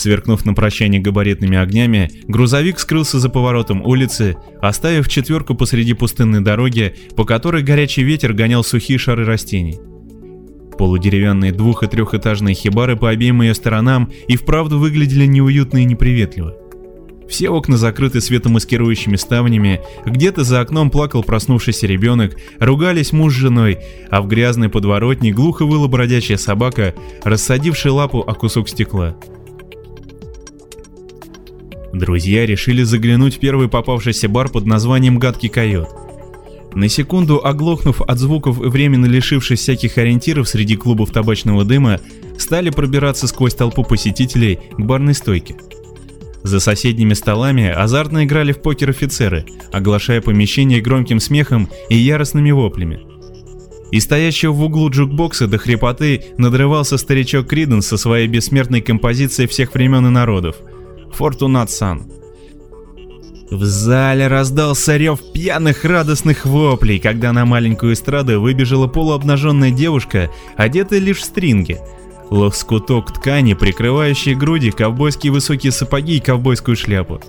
Сверкнув на прощание габаритными огнями, грузовик скрылся за поворотом улицы, оставив четверку посреди пустынной дороги, по которой горячий ветер гонял сухие шары растений. Полудеревянные двух- и трехэтажные хибары по обеим ее сторонам и вправду выглядели неуютно и неприветливо. Все окна закрыты светомаскирующими ставнями, где-то за окном плакал проснувшийся ребенок, ругались муж с женой, а в грязной подворотне глухо выла бродячая собака, рассадившая лапу о кусок стекла. Друзья решили заглянуть в первый попавшийся бар под названием «Гадкий койот». На секунду оглохнув от звуков и временно лишившись всяких ориентиров среди клубов табачного дыма, стали пробираться сквозь толпу посетителей к барной стойке. За соседними столами азартно играли в покер офицеры, оглашая помещение громким смехом и яростными воплями. И стоящего в углу джукбокса до хрипоты надрывался старичок Криден со своей бессмертной композицией всех времен и народов – Фортунат Сан. В зале раздался рев пьяных радостных воплей, когда на маленькую эстраду выбежала полуобнаженная девушка, одетая лишь в стринги. Лоскуток ткани, прикрывающий груди, ковбойские высокие сапоги и ковбойскую шляпу.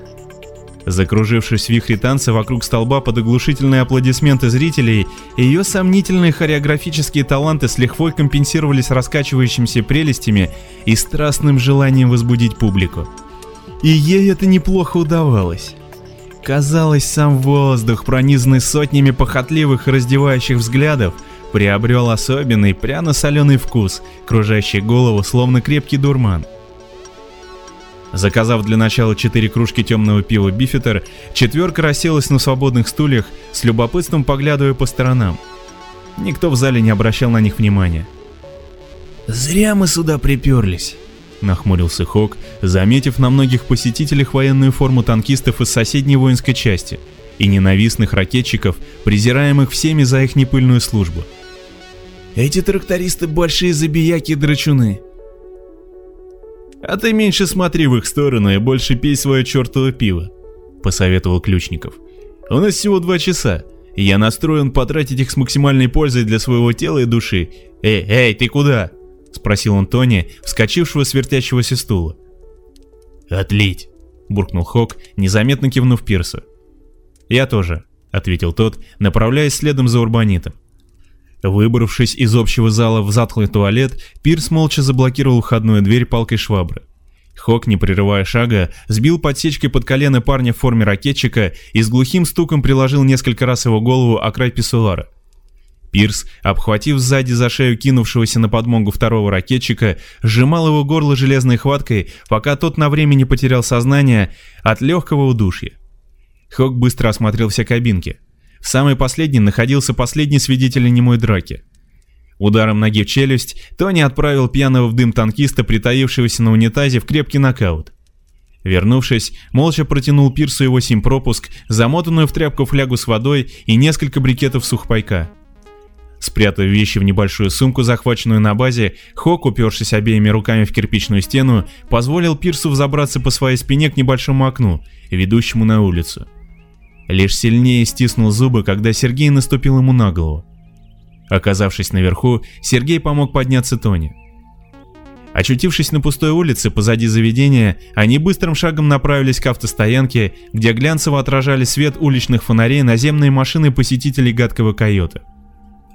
Закружившись в вихре танца вокруг столба под оглушительные аплодисменты зрителей, ее сомнительные хореографические таланты с лихвой компенсировались раскачивающимися прелестями и страстным желанием возбудить публику. И ей это неплохо удавалось. Казалось, сам воздух, пронизанный сотнями похотливых раздевающих взглядов, приобрел особенный пряно-соленый вкус, кружащий голову словно крепкий дурман. Заказав для начала четыре кружки темного пива Бифитер, четверка расселась на свободных стульях, с любопытством поглядывая по сторонам. Никто в зале не обращал на них внимания. «Зря мы сюда приперлись», нахмурился Хок, заметив на многих посетителях военную форму танкистов из соседней воинской части и ненавистных ракетчиков, презираемых всеми за их непыльную службу. Эти трактористы большие забияки драчуны. А ты меньше смотри в их сторону и больше пей свое чертово пиво, посоветовал Ключников. У нас всего два часа, и я настроен потратить их с максимальной пользой для своего тела и души. Эй, эй, ты куда? — спросил он Тони, вскочившего с вертящегося стула. «Отлить!» — буркнул Хок, незаметно кивнув Пирсу. «Я тоже», — ответил тот, направляясь следом за Урбанитом. Выбравшись из общего зала в затхлый туалет, Пирс молча заблокировал входную дверь палкой швабры. Хок, не прерывая шага, сбил подсечкой под колено парня в форме ракетчика и с глухим стуком приложил несколько раз его голову о край писсуара. Пирс, обхватив сзади за шею кинувшегося на подмогу второго ракетчика, сжимал его горло железной хваткой, пока тот на время не потерял сознание от легкого удушья. Хок быстро осмотрел все кабинки. В самой последней находился последний свидетель немой драки. Ударом ноги в челюсть Тони отправил пьяного в дым танкиста, притаившегося на унитазе, в крепкий нокаут. Вернувшись, молча протянул Пирсу его сим-пропуск, замотанную в тряпку флягу с водой и несколько брикетов сухпайка. Спрятав вещи в небольшую сумку, захваченную на базе, Хок, упершись обеими руками в кирпичную стену, позволил Пирсу взобраться по своей спине к небольшому окну, ведущему на улицу. Лишь сильнее стиснул зубы, когда Сергей наступил ему на голову. Оказавшись наверху, Сергей помог подняться Тони. Очутившись на пустой улице позади заведения, они быстрым шагом направились к автостоянке, где глянцево отражали свет уличных фонарей наземные машины посетителей гадкого койота.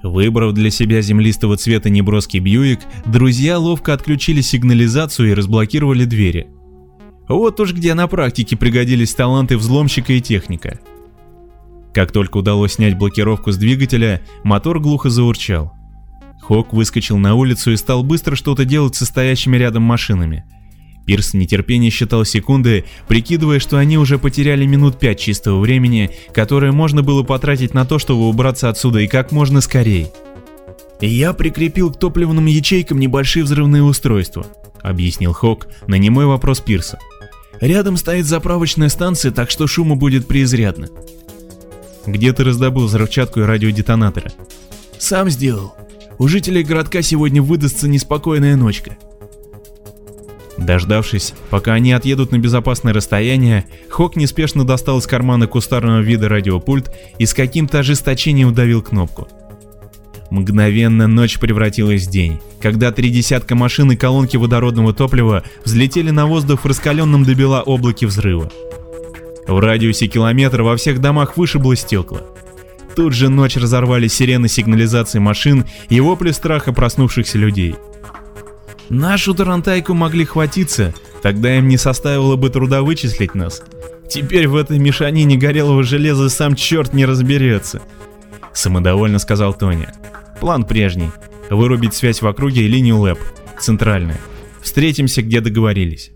Выбрав для себя землистого цвета неброский Бьюик, друзья ловко отключили сигнализацию и разблокировали двери. Вот уж где на практике пригодились таланты взломщика и техника. Как только удалось снять блокировку с двигателя, мотор глухо заурчал. Хок выскочил на улицу и стал быстро что-то делать с стоящими рядом машинами. Пирс в считал секунды, прикидывая, что они уже потеряли минут пять чистого времени, которое можно было потратить на то, чтобы убраться отсюда и как можно скорее. «Я прикрепил к топливным ячейкам небольшие взрывные устройства», — объяснил Хок на немой вопрос Пирса. «Рядом стоит заправочная станция, так что шума будет преизрядно». «Где ты раздобыл взрывчатку и радиодетонаторы?» «Сам сделал. У жителей городка сегодня выдастся неспокойная ночка. Дождавшись, пока они отъедут на безопасное расстояние, Хок неспешно достал из кармана кустарного вида радиопульт и с каким-то ожесточением удавил кнопку. Мгновенно ночь превратилась в день, когда три десятка машин и колонки водородного топлива взлетели на воздух в раскаленном до бела облаке взрыва. В радиусе километра во всех домах вышибло стекла. Тут же ночь разорвали сирены сигнализации машин и вопли страха проснувшихся людей. Нашу Тарантайку могли хватиться, тогда им не составило бы труда вычислить нас. Теперь в этой мешанине горелого железа сам черт не разберется. Самодовольно сказал Тони. План прежний. Вырубить связь в округе и линию ЛЭП. Центральная. Встретимся, где договорились.